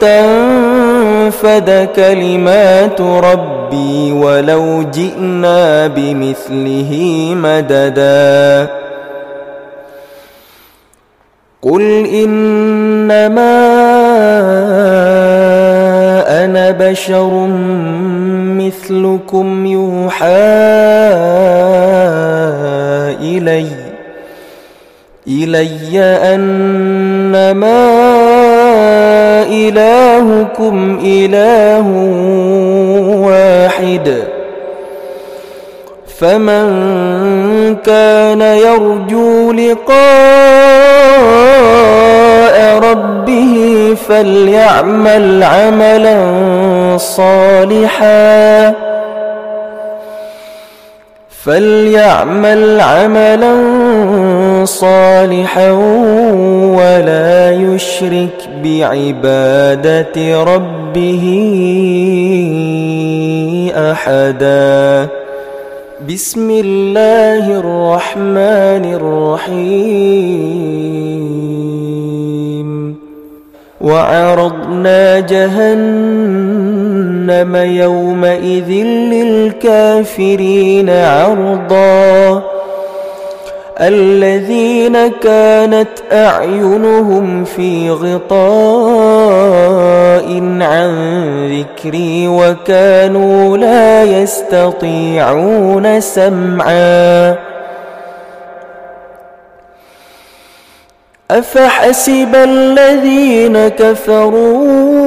تنفد كلمات ربي ولو جئنا بمثله مددا. قل إنما أنا بشر مثلكم يوحى إلي إلي أنما إلهكم إله واحد فمن كان يرجو لقاء ربه فليعمل عملا صالحا فليعمل عملا صالحا ولا يشرك بعبادة ربه أحدا. بسم الله الرحمن الرحيم. وعرضنا جهنم يومئذ للكافرين عرضاً. الذين كانت أعينهم في غطاء عن ذكري وكانوا لا يستطيعون سمعا. أفحسب الذين كفروا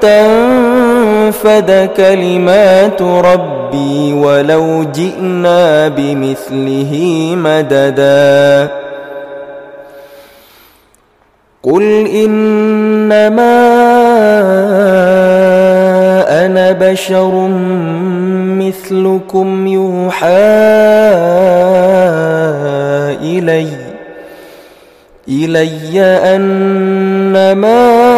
تنفد كلمات ربي ولو جئنا بمثله مددا. قل إنما أنا بشر مثلكم يوحى إلي إلي أنما